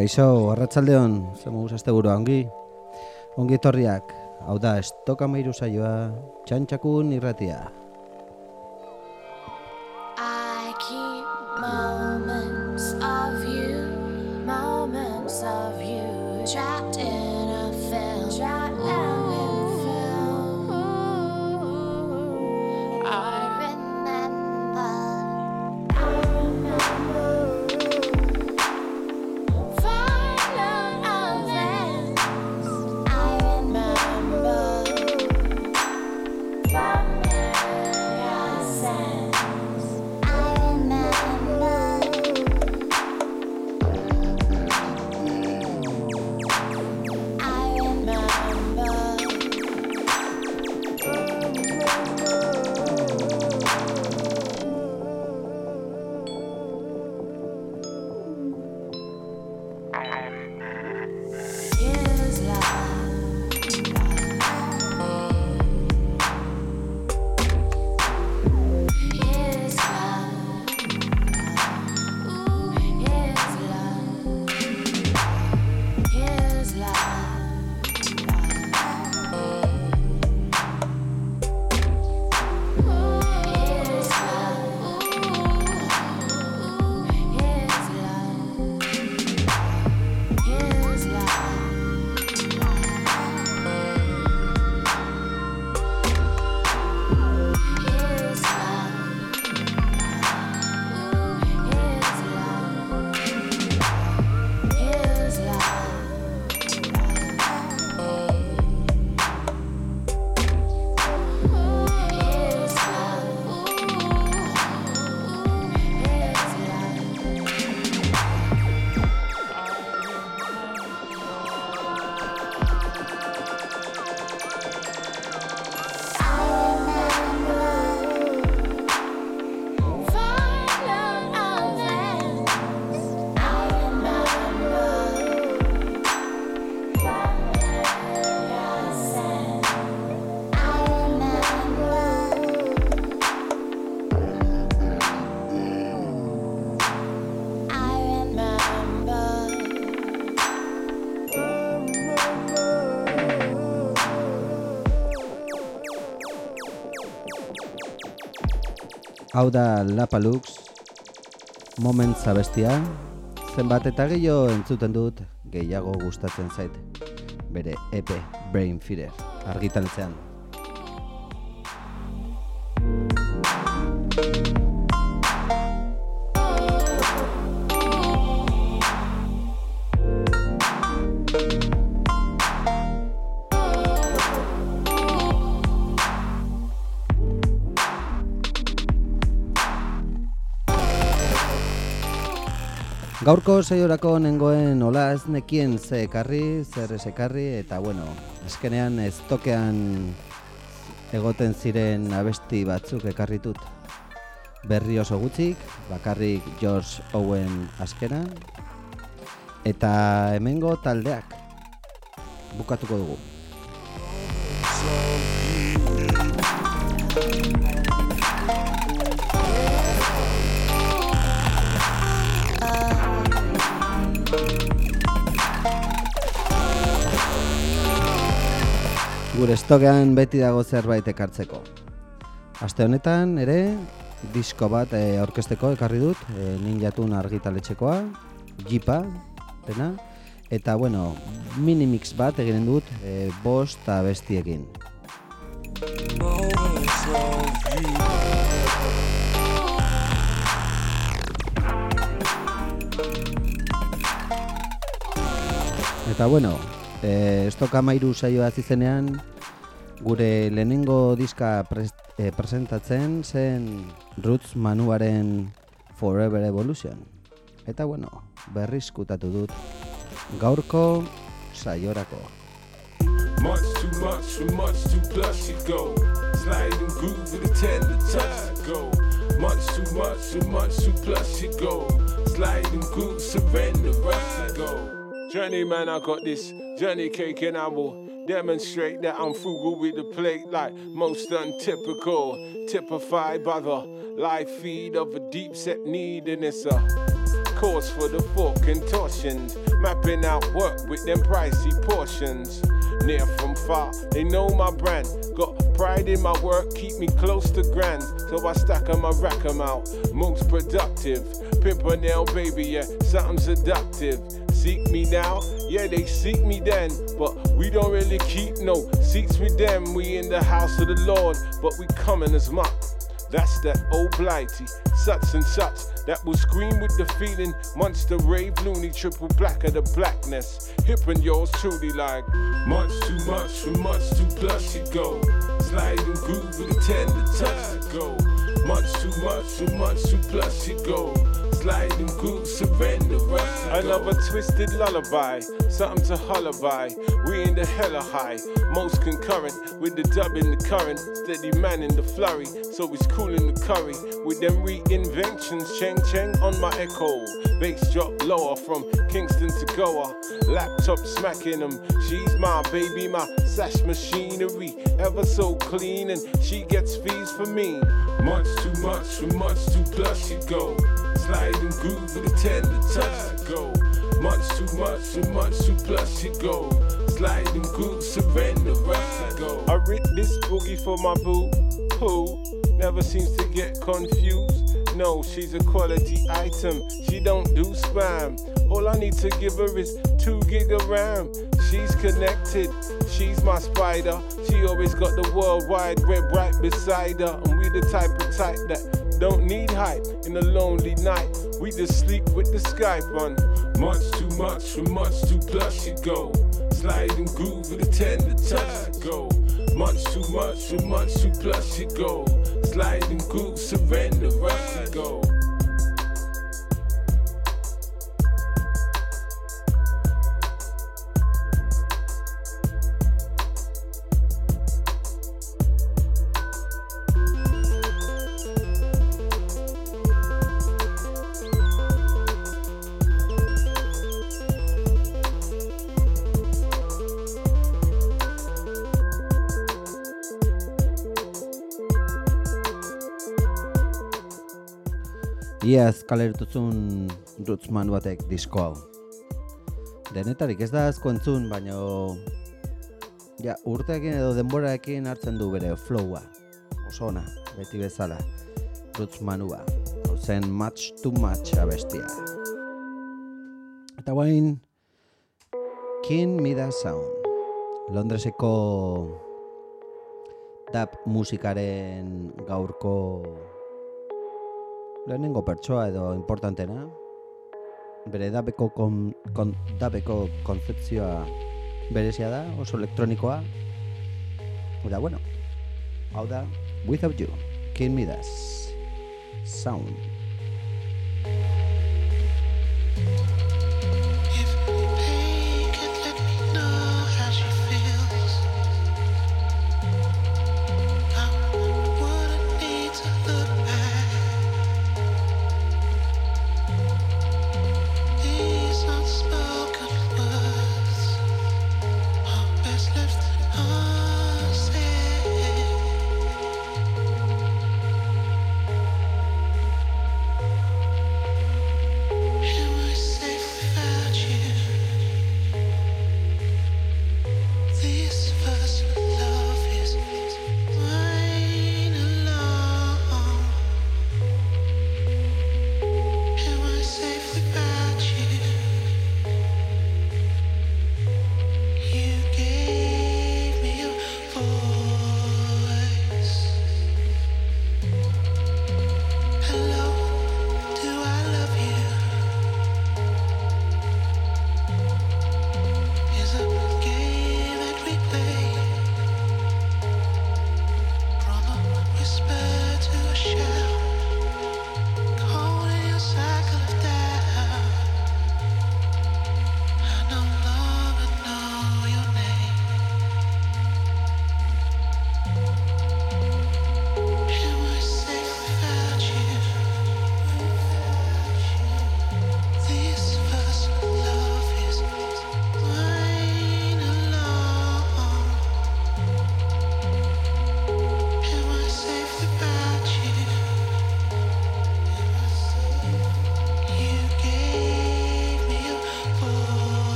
Kaixo, arratsaldeon, ze moduz asteburua ongi? Ongi etorriak, hau da, estok amairu saioa, txantxakun irratia. Hau da Lapalux, Moments abestia, zenbat eta gehiago entzuten dut, gehiago gustatzen zait. Bere EP Brain Feeder, argitaletzean. Gaurko saiorako nengoen hola ez nekien ze ekarri, zer ez ekarri, eta bueno, eskenean ez tokean egoten ziren abesti batzuk ekarritut. Berri oso gutxik, bakarrik George Owen askena, eta hemengo taldeak bukatuko dugu. Gure estokean beti dago zerbait ekartzeko. Aste honetan ere disko bat e, aurkezteko ekarri dut, e, ninjatun argitaletxekoa, jipa, dena, eta bueno, minimix bat eginen dut e, bost eta bestiekin. Eta bueno, e, estok amairu saioa hasi zenean, gure lehenengo diska pres, e, presentatzen zen Roots Manuaren Forever Evolution. Eta bueno, berrizkutatu dut gaurko saiorako. Much too much for much too plus you go. Sliding groove with a tender touch to go. Much too much for much too plus you go. Sliding groove, surrender rush to go. Journey man, I got this journey cake and will demonstrate that I'm frugal with the plate like most untypical. Typified by the live feed of a deep set need and it's a course for the four contortions. Mapping out work with them pricey portions. Near from far, they know my brand. Got pride in my work, keep me close to grand. So I stack 'em, I rack 'em out. Most productive. Pimpernel, baby, yeah, something seductive. Seek me now, yeah, they seek me then. But we don't really keep no seats with them. We in the house of the Lord, but we coming as much. That's that old blighty, such and such that will scream with the feeling. Monster rave, loony, triple black of the blackness. Hip and yours truly like much too much for much too plus you go. Sliding groove with a tender touch to go. Much too much for much too plus you go. Sliding groove, surrender. Another twisted lullaby, something to holler by. We in the hella high, most concurrent with the dub in the current. Steady man in the flurry, so it's cool in the curry. With them reinventions, cheng cheng on my echo. Bass drop lower from Kingston to Goa. Laptop smacking them. She's my baby, my sash machinery. Ever so clean, and she gets fees for me. Much too much for much too plus you go. Sliding groove with a tender touch to go. Much too much for much too plus you go. Sliding groove, surrender rush go. I writ this boogie for my boo, who never seems to get confused. No, she's a quality item. She don't do spam. All I need to give her is two gig of RAM. She's connected. She's my spider. She always got the worldwide web right beside her. And we the type of type that don't need hype in a lonely night. We just sleep with the Skype on. Much too much for much too plus you go. Sliding groove with a tender touch to go. Much too much for much too plus you go. Sliding groove, surrender rush go. Iaz kalertuzun Rootsman batek disko hau. Denetarik ez da asko entzun, baina ja, urteekin edo denboraekin hartzen du bere flowa. Oso ona, beti bezala. Hau zen much too much abestia. Eta guain, King Mida Sound. Londreseko dub musikaren gaurko lehenengo pertsoa edo importantena, bere dabeko, kon, kon, dabeko konzeptzioa berezia da, oso elektronikoa, eta bueno, hau da, Without You, King Midas, Sound.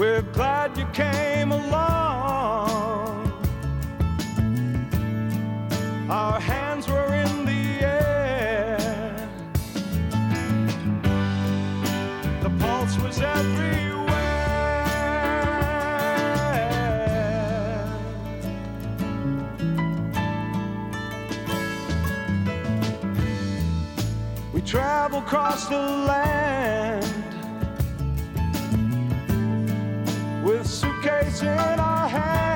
We're glad you came along. Our hands were in the air, the pulse was everywhere. We travel across the land. vacation I had.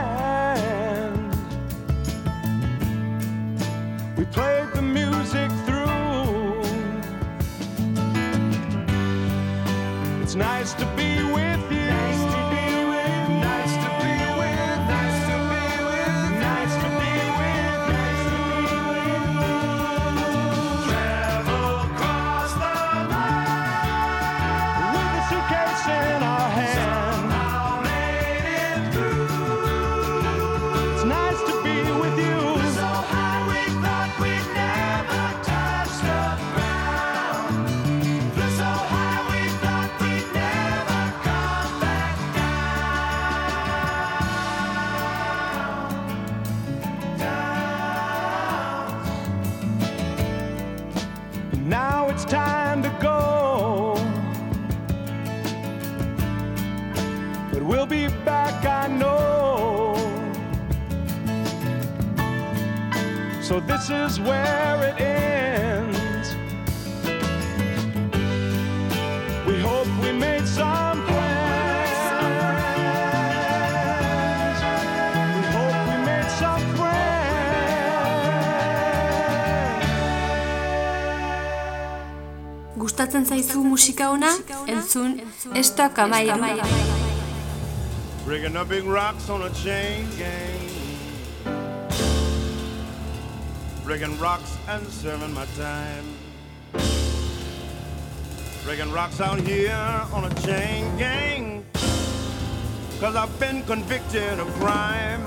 This is where it ends. We hope we made some plans. We hope we made some friends. Gustatzen zaizu musika ona? Entzun, estok amairu. Breaking up big rocks on a chain gang. Breaking rocks and serving my time. Breaking rocks out here on a chain gang. Cause I've been convicted of crime.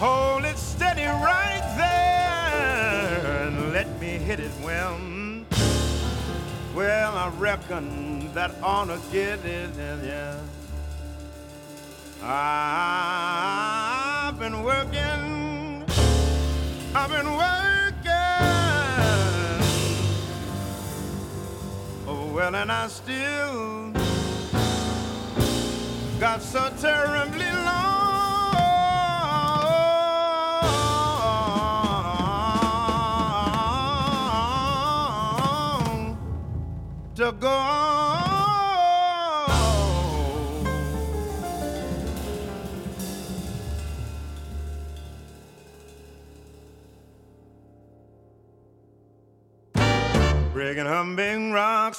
Hold it steady right there and let me hit it well. Well, I reckon that ought to get it, yeah. I've been working, I've been working. Oh, well, and I still got so terribly long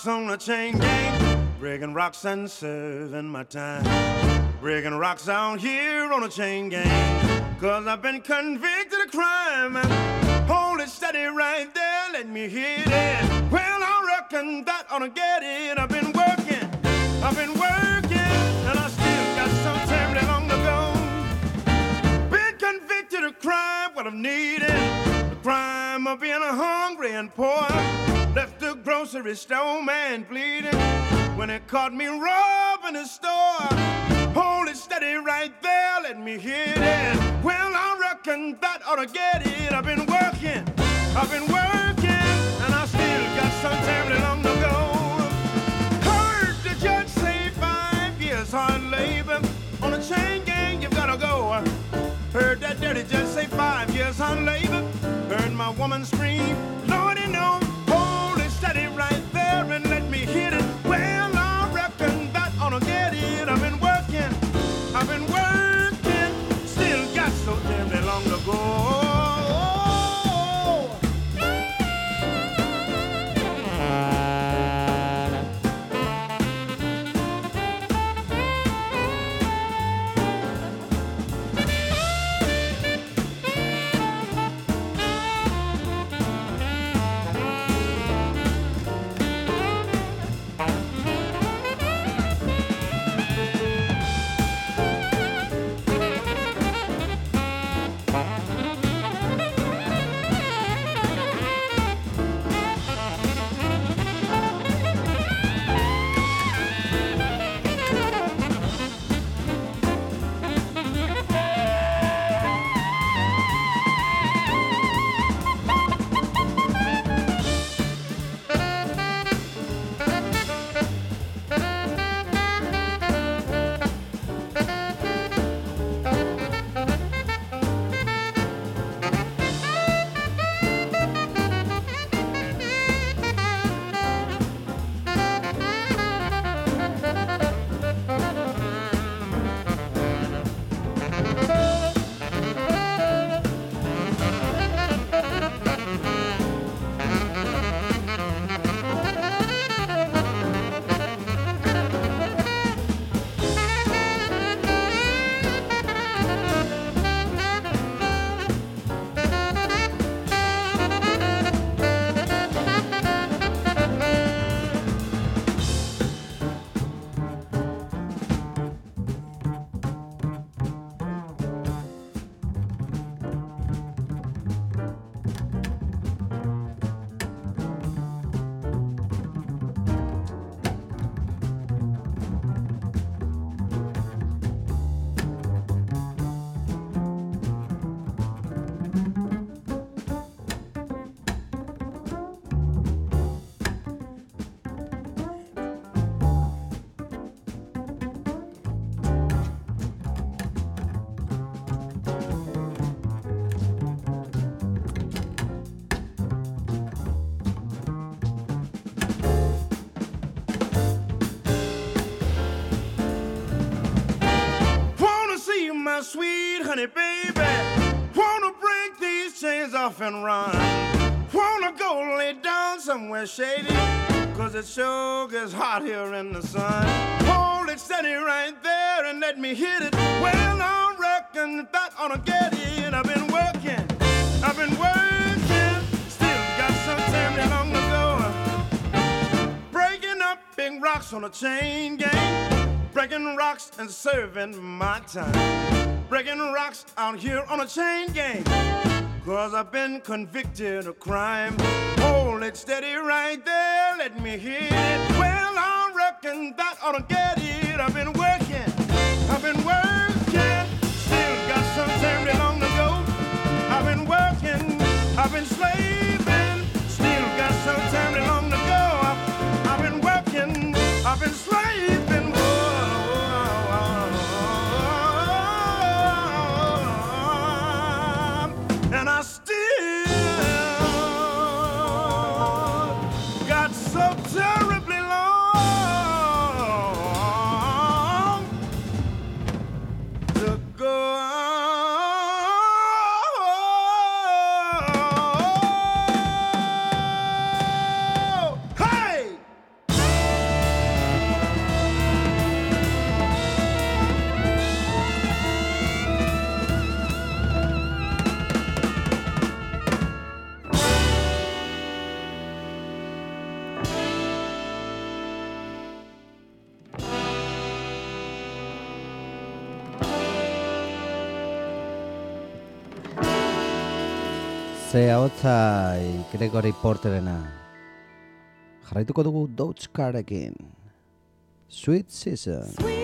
on a chain gang. Breaking rocks and serving my time. Breaking rocks out here on a chain gang. Cause I've been convicted of crime. Hold it steady right there, let me hit it. Well, I reckon that ought to get it. I've been working, I've been working, and I still got some terribly long to go. Been convicted of crime, what I'm needing. The crime of being hungry and poor. Left grocery store man bleeding when it caught me robbing the store. Hold it steady right there, let me hit it. Well, I reckon that ought to get it. I've been working, I've been working, and I still got some terribly long to go. Heard the judge say five years hard labor on a chain gang, you've gotta go. Heard that dirty judge say five years hard labor. Heard my woman scream, Lordy, no. Down shady. Cause it sure gets hot here in the sun. Hold it steady right there and let me hit it. Well, I reckon that ought to get it. I've been working, I've been working. Still got some time long to go. Breaking up big rocks on a chain gang. Breaking rocks and serving my time. Breaking rocks out here on a chain gang. Cause I've been convicted of crime. Oh, Hold it steady right there, let me hit it. Well, I reckon that ought to get it. I've been working, I've been working. Still got some time long to go. I've been working, I've been slaving. Still got some time long to go. I've, I've been working, I've been slaving. Ze hotza Gregory Porterena. Jarraituko dugu Dogecarekin. Sweet Season. Sweet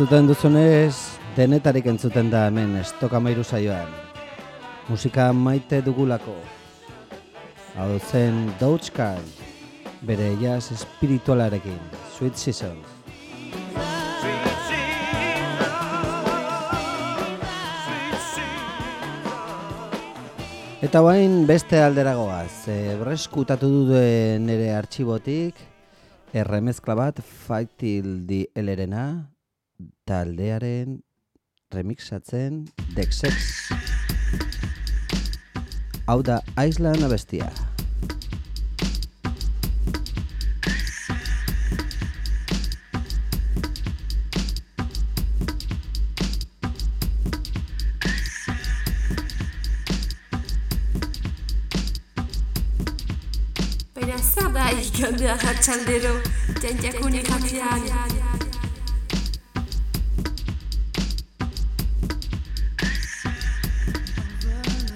Entzuten duzunez, denetarik entzuten da hemen estoka mairu saioan. Musika maite dugulako. Hau zen Dogecoin, bere jazz espiritualarekin, Sweet Seasons. Eta bain beste alderagoaz, e, breskutatu dute nire artxibotik, erremezkla bat Fight Till the Elerena taldearen remixatzen Dexex. Hau da Island abestia. Baina zer da ikandea ratxaldero, jantzakun irratian.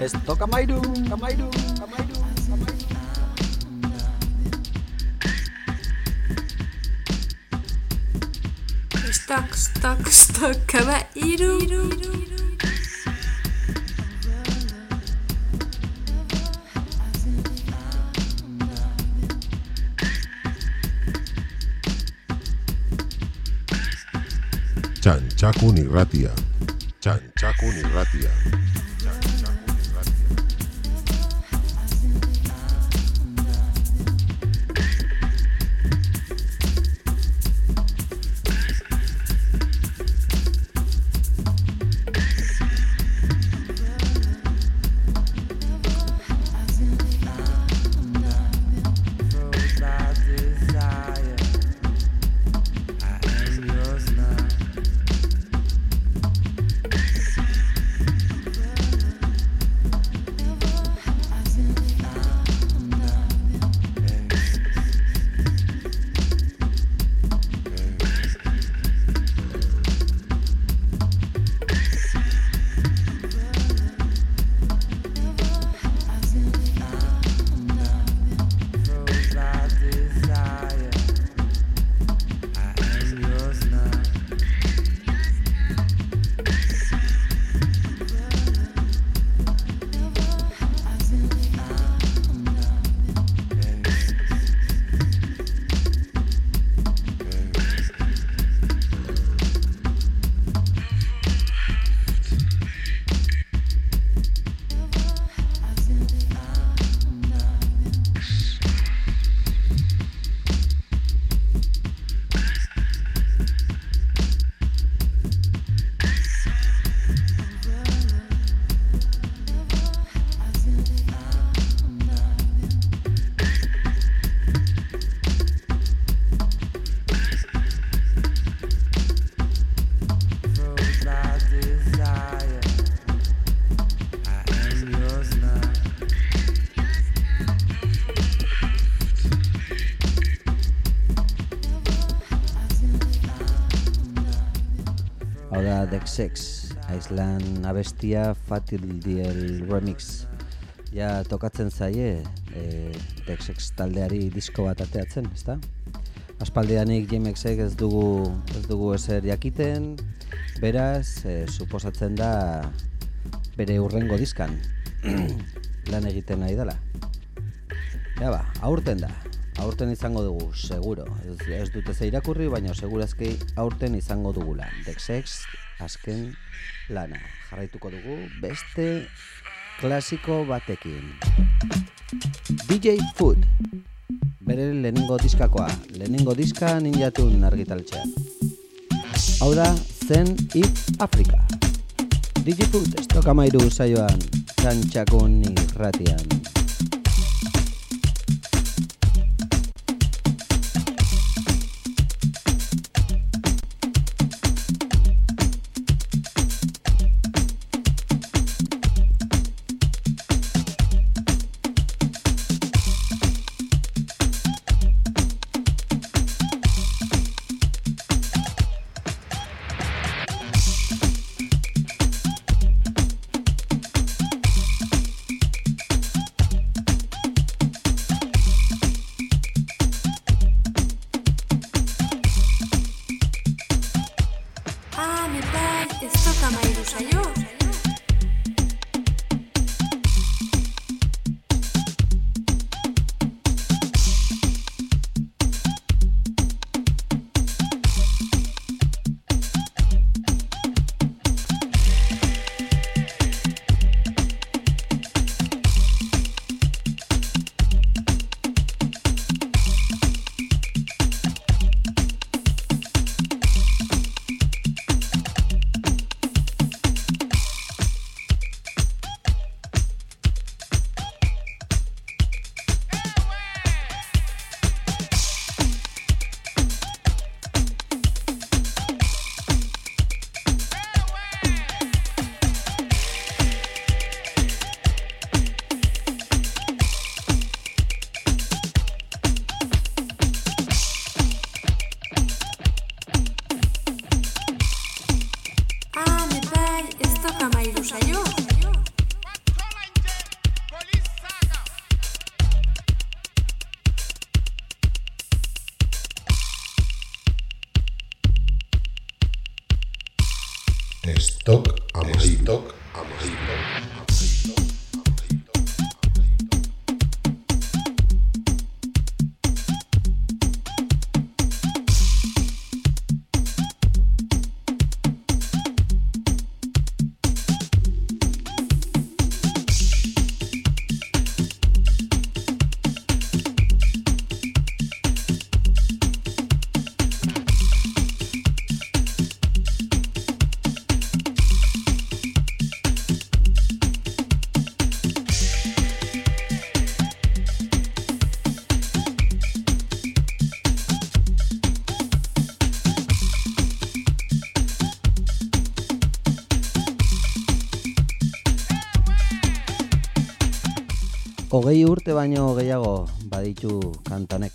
Esto Kamaidu, Kamaidu, Kamaidu, Kamaidu. Stuck, stuck, stuck, Kamaidu. Chanchaco Nirratia. Chanchaco Nirratia. Dexex, Island abestia Fatil Diel Remix. Ja tokatzen zaie e, Dexex taldeari disko bat ateatzen, ezta? Aspaldianik Jamexek ez dugu ez dugu ezer jakiten, beraz, e, suposatzen da bere urrengo diskan lan egiten nahi dela. Ja ba, aurten da. Aurten izango dugu, seguro. Ez, ez dute ze irakurri, baina segurazki aurten izango dugula. Dexex, azken lana. Jarraituko dugu beste klasiko batekin. DJ Food. Bere lehenengo diskakoa. Lehenengo diska ninjatun argitaletxean. Hau da, Zen If Africa. DJ Food, estoka mairu saioan, txantxakun irratian. hogei urte baino gehiago baditu kantanek.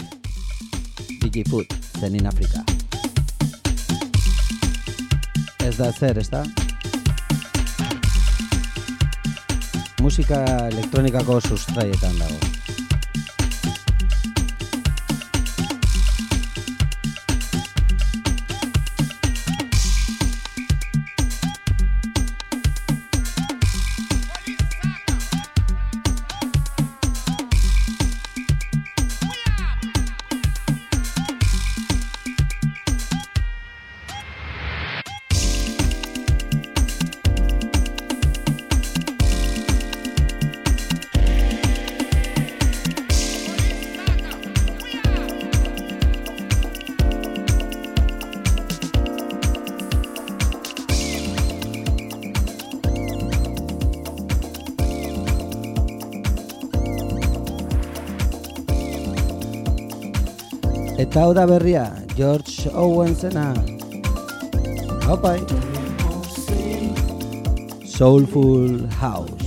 Digi Food, Zenin Afrika. Ez da zer, ez da? Musika elektronikako sustraietan dago. Eta hau da berria, George Owensena. Hopai. Soulful House.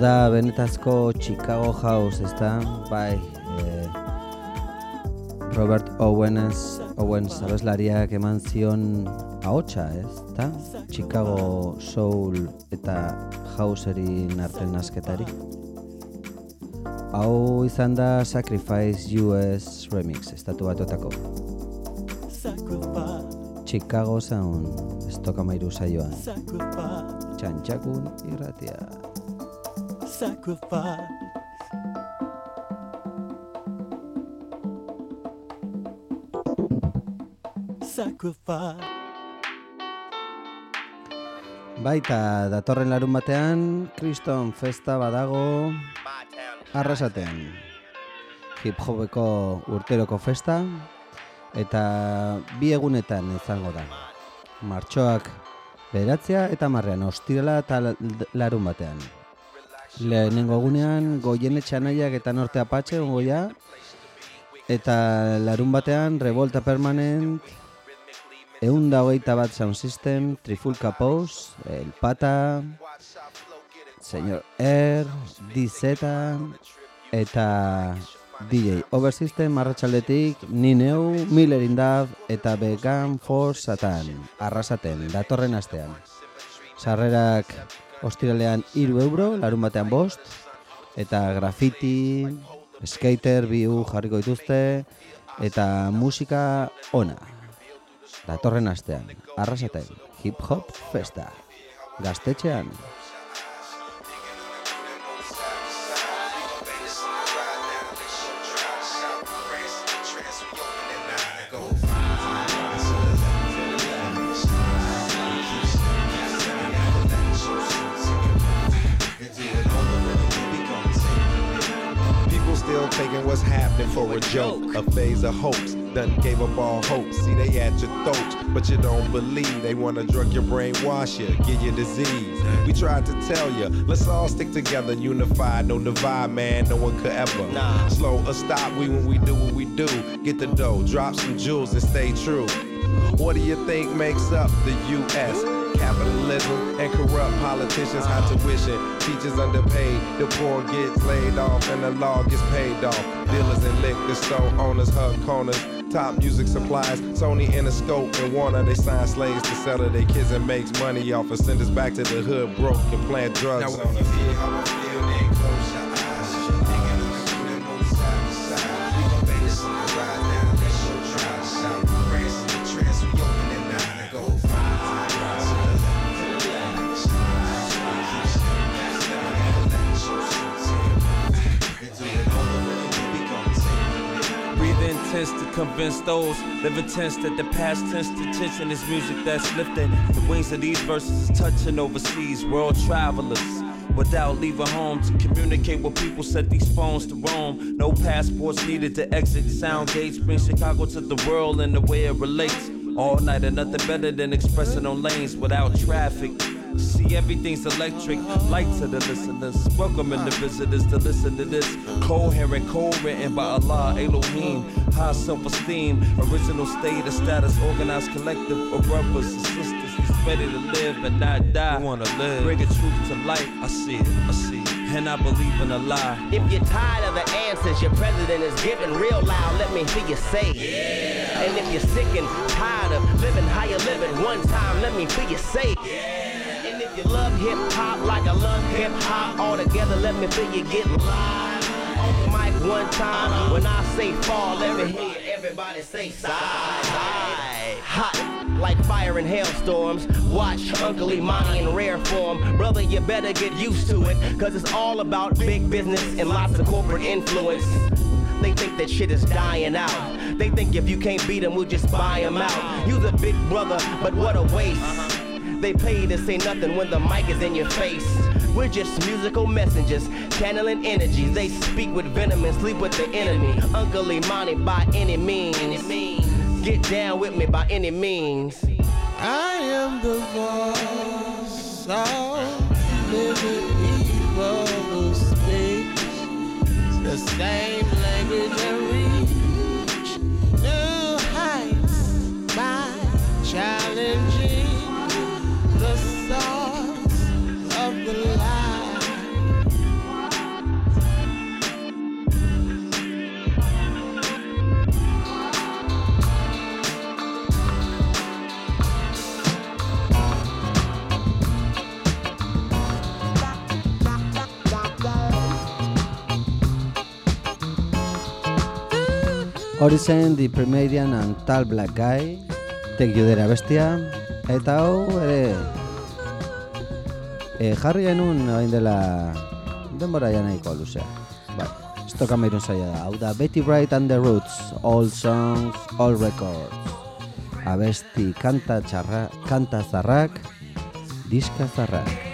Da benetazko Chicago House, ezta? Bai, eh, Robert Owens, Owens abeslariak eman zion ahotsa, ez? Ta? Chicago Soul eta Houseri arten nasketari. Hau izan da Sacrifice US Remix, estatu batotako. Chicago Sound, estokamairu saioan. sacrifice, Txantxakun irratia. Sacrifice. Sacrifice. Baita, datorren larun batean, kriston festa badago arrasaten. Hip hopeko urteroko festa, eta bi egunetan izango da. Martxoak beratzea eta marrean, ostirela eta la- larun batean. Lehenengo egunean, goien etxanaiak eta norte apatxe ongoia, eta larun batean, revolta permanent, Egun da hogeita bat sound system, Trifulca Pose, El Pata, Señor R, DZ, eta DJ Oversystem arratsaldetik ni neu, Miller Indab eta Vegan for Satan, arrasaten, datorren astean. Sarrerak ostiralean hiru euro, larun batean bost, eta graffiti, skater, biu jarriko dituzte, eta musika ona. Datorren astean, arrasaten, hip hop festa. Gaztetxean. A joke, a phase of hoax. done gave up all hope. See, they at your throats, but you don't believe. They wanna drug your brain, wash you, give you disease. We tried to tell you, let's all stick together, unified, no divide, man. No one could ever nah. slow or stop. We when we do what we do, get the dough, drop some jewels, and stay true. What do you think makes up the U.S.? Capitalism and corrupt politicians, high tuition, teachers underpaid, the poor gets laid off, and the law gets paid off. Dealers and liquor store owners hug corners. Top music supplies, Sony, Interscope, and Warner. They sign slaves to sell to their kids and makes money off and send us back to the hood broke and plant drugs Now, on us. Intense to convince those living tense that the past tense to tension is music that's lifting. The wings of these verses is touching overseas world travelers. Without leaving home to communicate with people, set these phones to roam. No passports needed to exit. Sound gates bring Chicago to the world in the way it relates. All night and nothing better than expressing on lanes without traffic. See, everything's electric. Light to the listeners. Welcoming the visitors to listen to this. Coherent, co-written by Allah, Elohim. High self-esteem. Original state of status. Organized collective of brothers and sisters. who's Ready to live and not die. We wanna live. Bring a truth to light. I see it. I see it. And I believe in a lie. If you're tired of the answers your president is giving real loud, let me hear you say it. And if you're sick and tired of living how you're living, one time let me hear you say it. And if you love hip hop like I love hip hop, all together let me feel you get live. On mic one time, when I say fall, everybody say side. Hot like fire and hailstorms. Watch Uncle Imani in rare form. Brother, you better get used to it, cause it's all about big business and lots of corporate influence. They think that shit is dying out. They think if you can't beat them, we'll just buy them out. You the big brother, but what a waste. They pay to say nothing when the mic is in your face. We're just musical messengers, channeling energies. They speak with venom and sleep with the enemy. Uncle Imani by any means. Get down with me by any means. I am the voice of living people who the same language and reach new heights by challenging Hori zen The Primarian and Tall Black Guy, You There bestia, eta hau ere e, jarri genuen hain dela denbora ja nahiko luzea. Bai, estoka mairun zaila da. Hau da Betty Bright and the Roots, All Songs, All Records. Abesti kanta txarra, kanta zarrak, diska zarrak.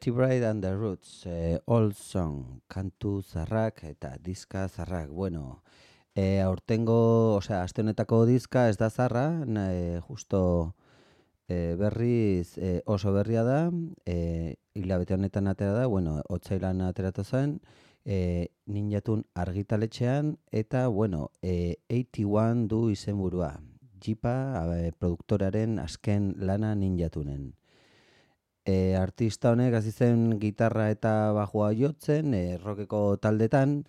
Betty Bright and the Roots, eh, Old Song, kantu zarrak eta diska zarrak. Bueno, e, eh, aurtengo, osea, aste honetako diska ez da zarra, nahi, justo eh, berriz eh, oso berria da, e, eh, hilabete honetan atera da, bueno, otzailan aterata zen, e, eh, ninjatun argitaletxean, eta, bueno, e, eh, 81 du izenburua. Jipa, produktoraren azken lana ninjatunen. E, artista honek hasi zen gitarra eta bajua jotzen, e, rockeko taldetan,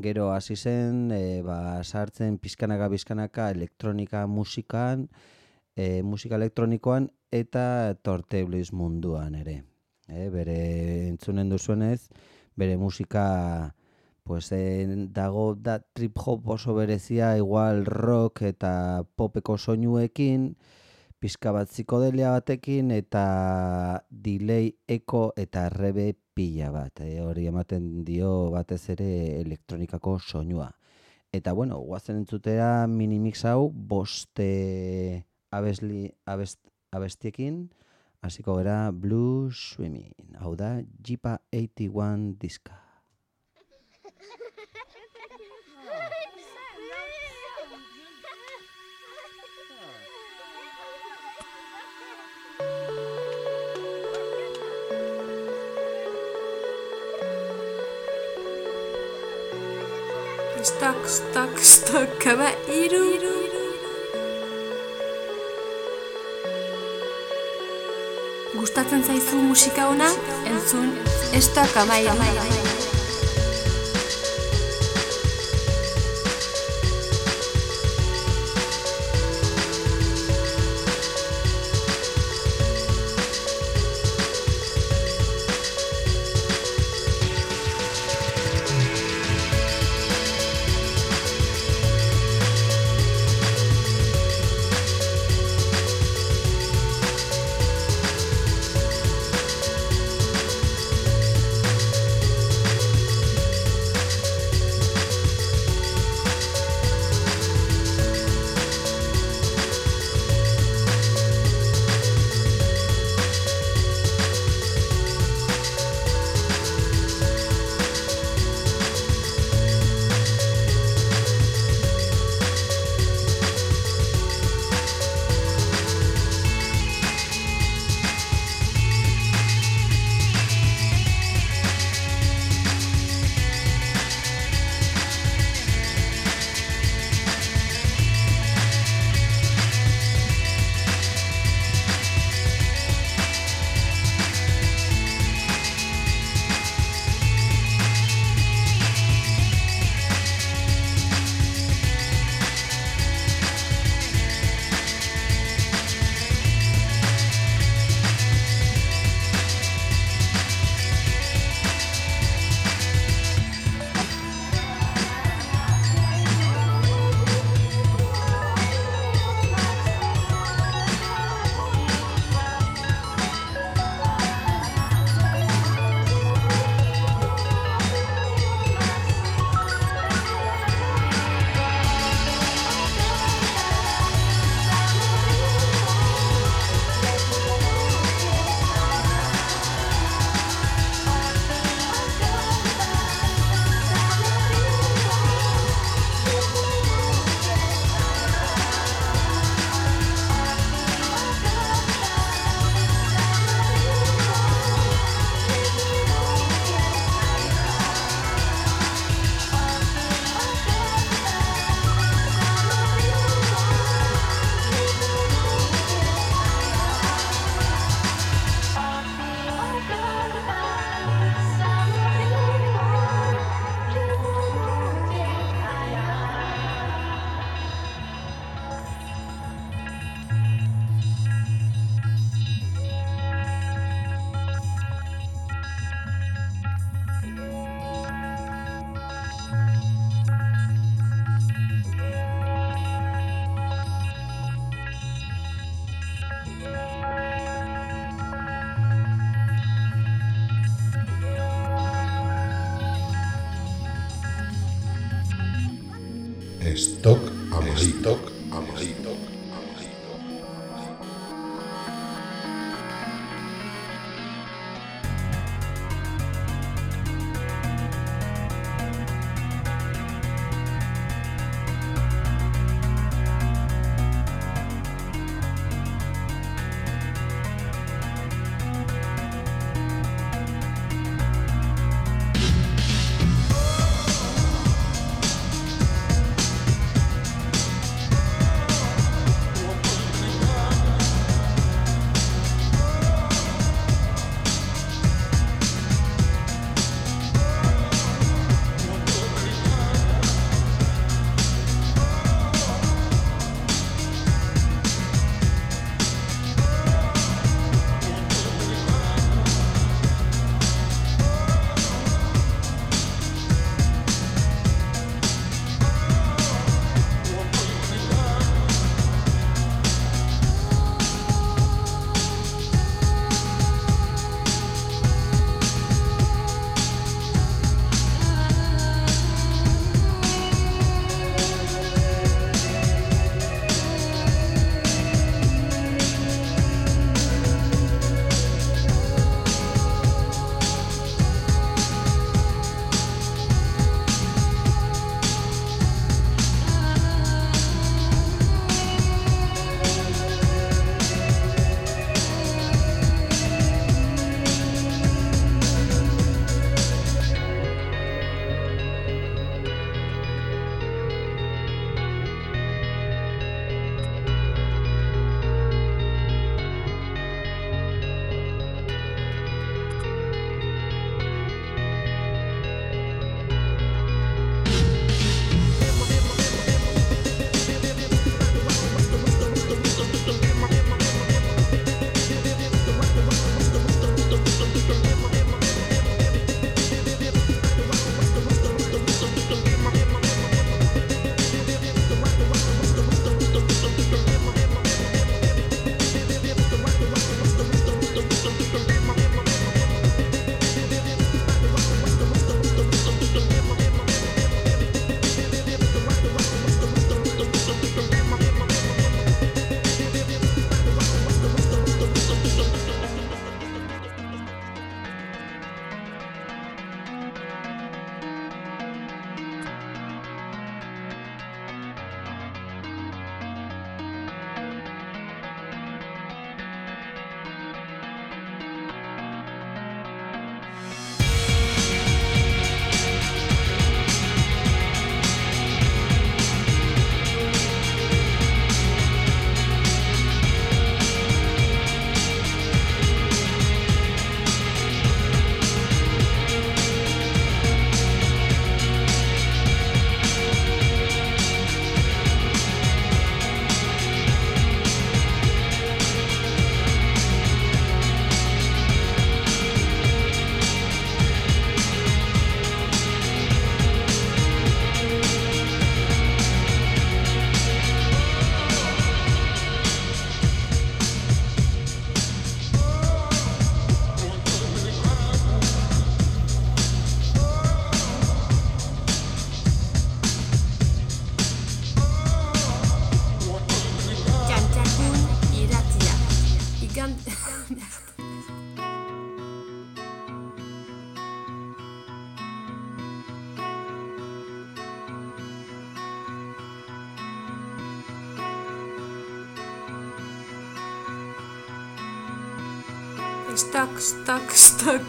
gero hasi zen e, ba, sartzen pizkanaka bizkanaka elektronika musikan, e, musika elektronikoan eta torte blues munduan ere. E, bere entzunen duzuenez, bere musika pues, e, dago da trip hop oso berezia igual rock eta popeko soinuekin, pixka bat zikodelia batekin eta delay eko eta rebe pila bat. E, hori ematen dio batez ere elektronikako soinua. Eta bueno, guazen entzutera minimix hau boste abesli, abest, abestiekin, hasiko gera Blue Swimming, hau da Jipa 81 diska. stak, stak, stak, kaba Gustatzen zaizu musika ona? Entzun, ez da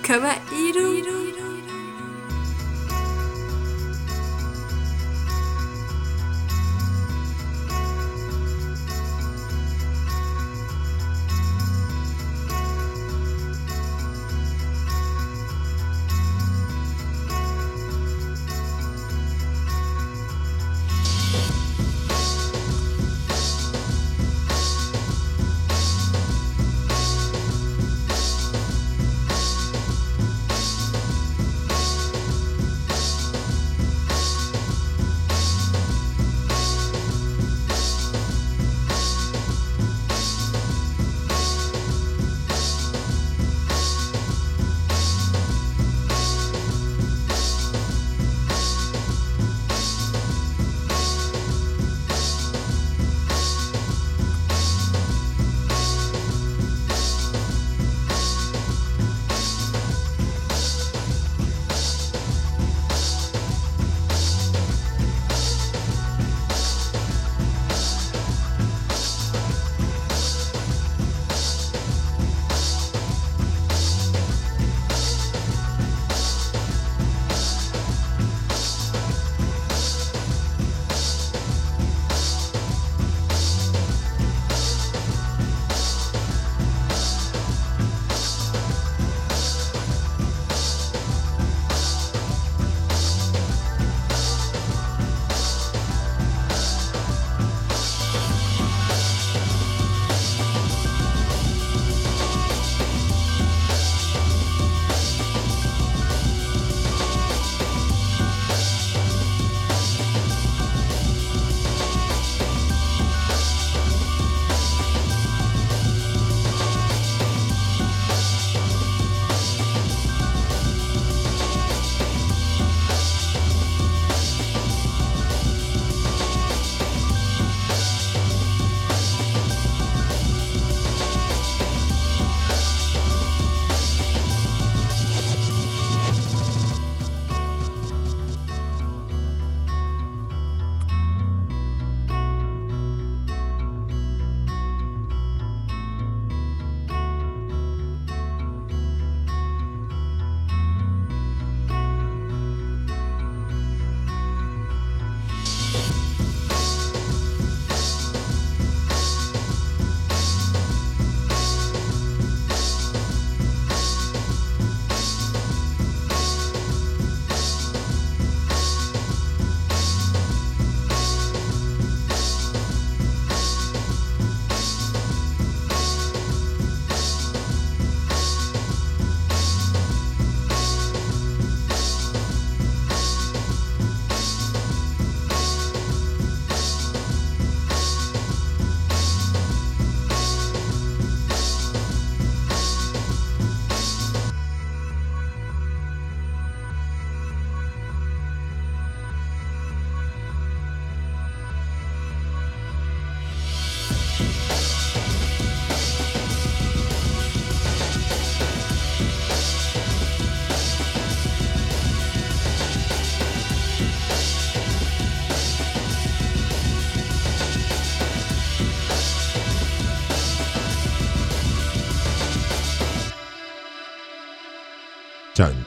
可悲。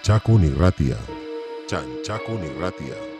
Txantxakun irratia. Txantxakun irratia.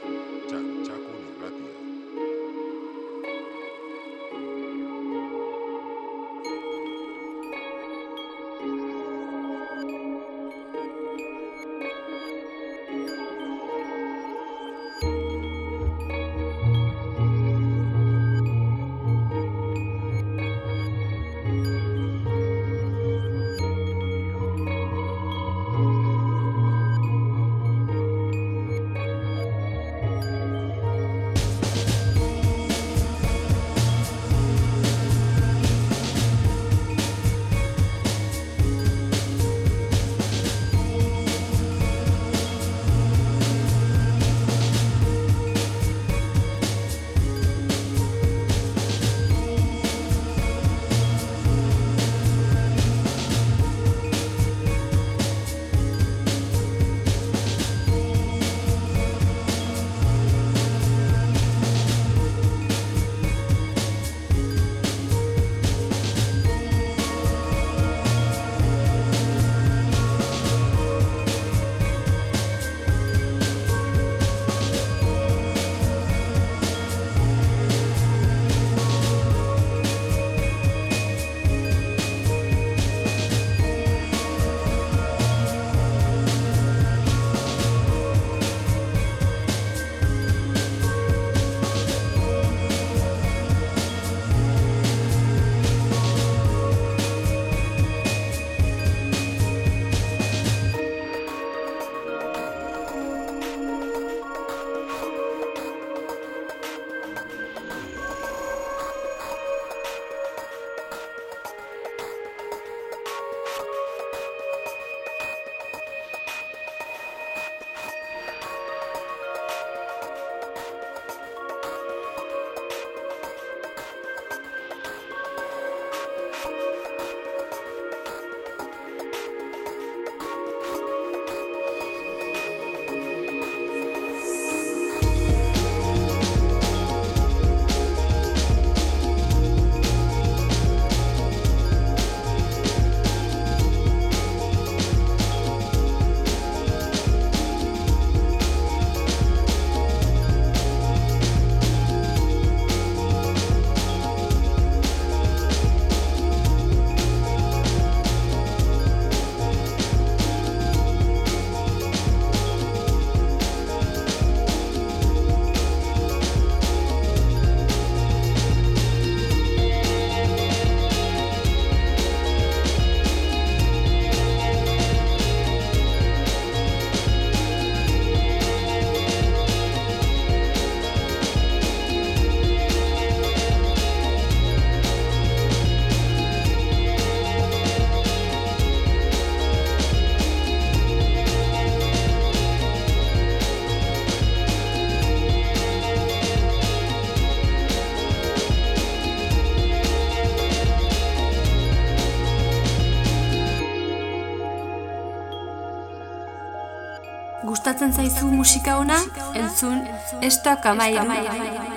Gustatzen zaizu musika ona? Entzun, estok amairu.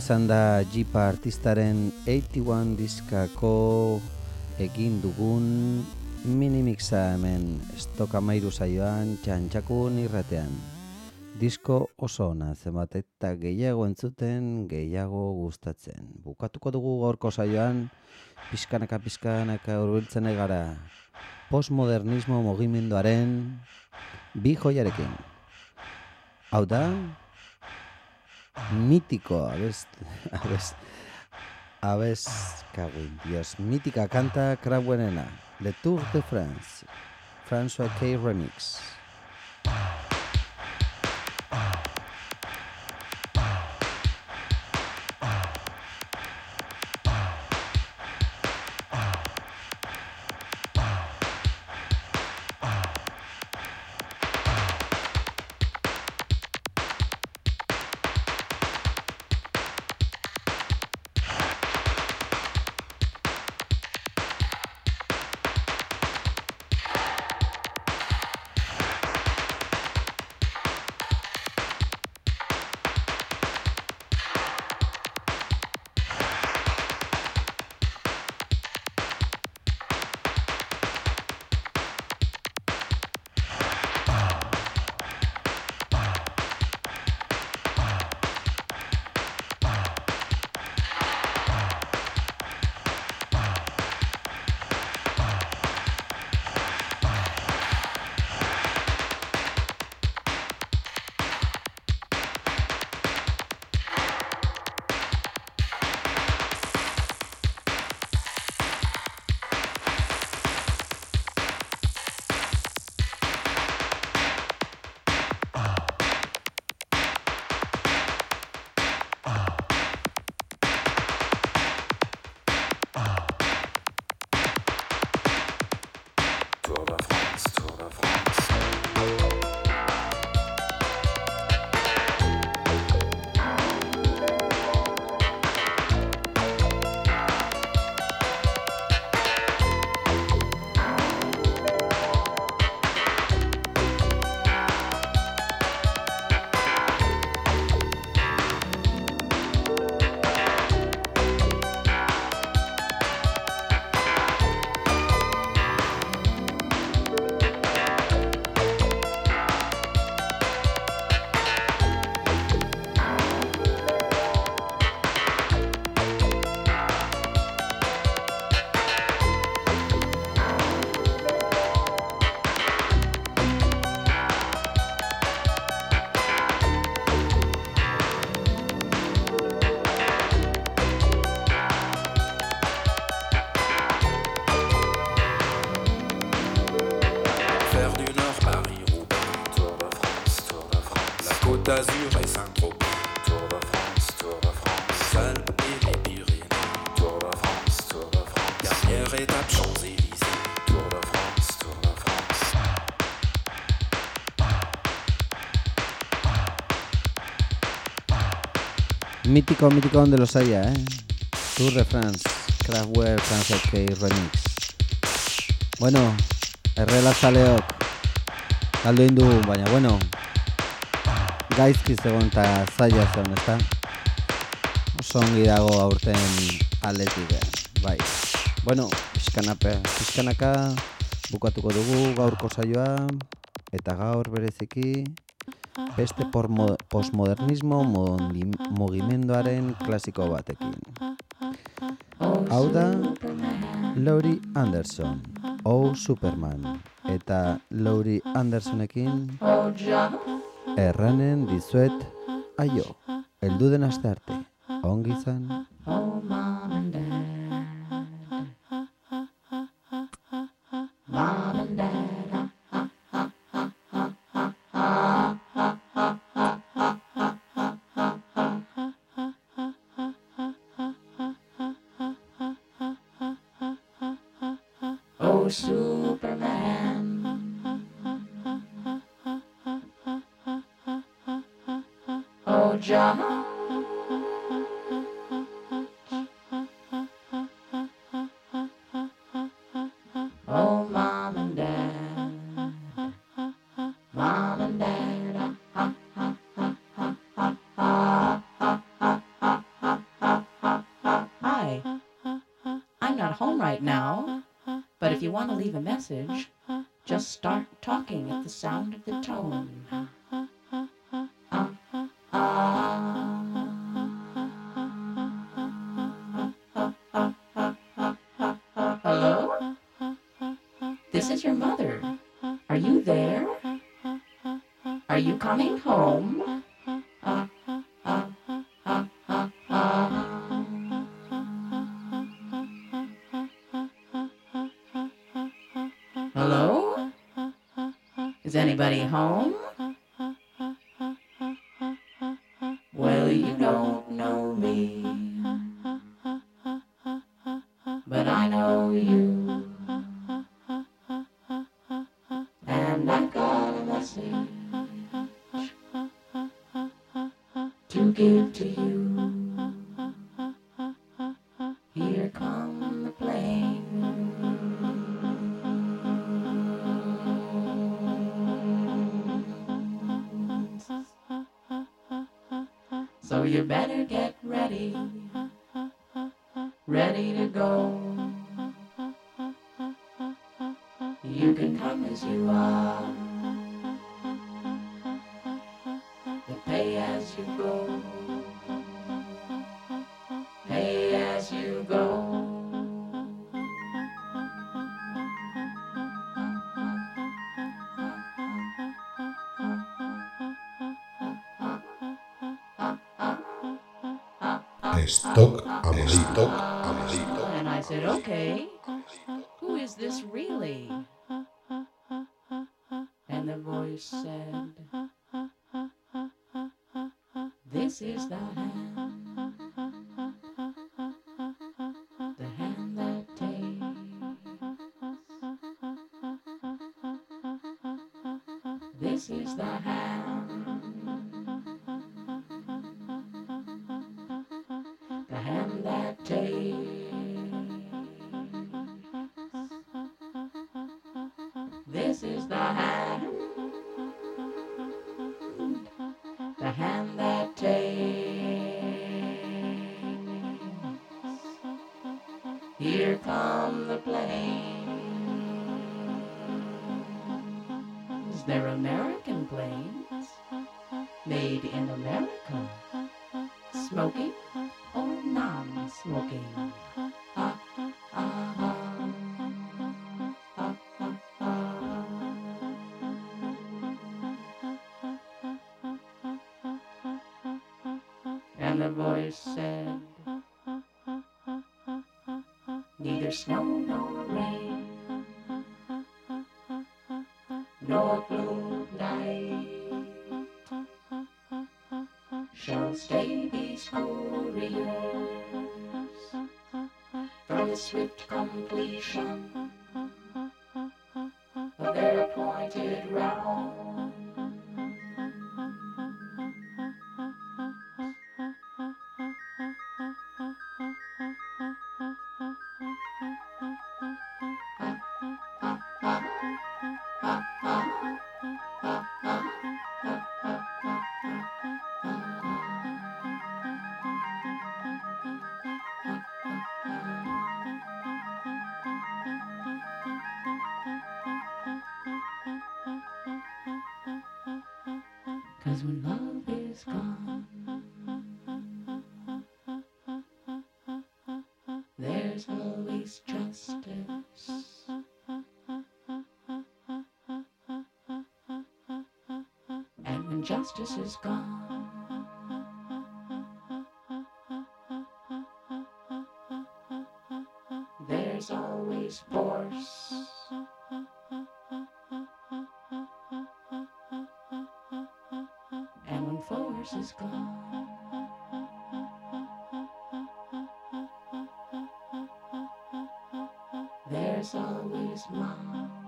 Izan da Jipa artistaren 81 diskako egin dugun minimixa hemen estok amairu saioan txantxakun irratean. Disko oso ona, zenbat eta gehiago entzuten, gehiago gustatzen. Bukatuko dugu gaurko saioan, pizkanaka pizkanaka urbiltzen gara postmodernismo mugimenduaren bi joiarekin. Hau da, mítico. A ver, a ver, a ver, Dios. Mítica canta Krawenena, Le Tour de France, François K. Remix. Mítico, mítico de los haya, eh? Tour de France, Kraftwerk, François K. Remix. Bueno, errela zaleok, galdu egin dugu, baina, bueno, gaizki zegoen eta zaila zegoen, ezta? Oso ongi dago aurten aletik, eh, bai. Bueno, pixkanape, pixkanaka bukatuko dugu gaurko saioa, eta gaur bereziki beste postmodernismo mugimenduaren klasiko batekin. Hau da, Laurie Anderson, Oh Superman, eta Laurie Andersonekin erranen dizuet aio, heldu den aste arte, ongi dad. Mom and dad. Is anybody home? And I said, okay, who is this real? said neither snow nor rain, nor blue light shall stay these glorious from the swift completion. Cause when love is gone, there's always justice. And when justice is gone, there's always is gone. There's always mom.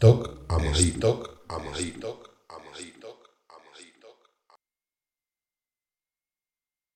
Stock, amb a amb Stock,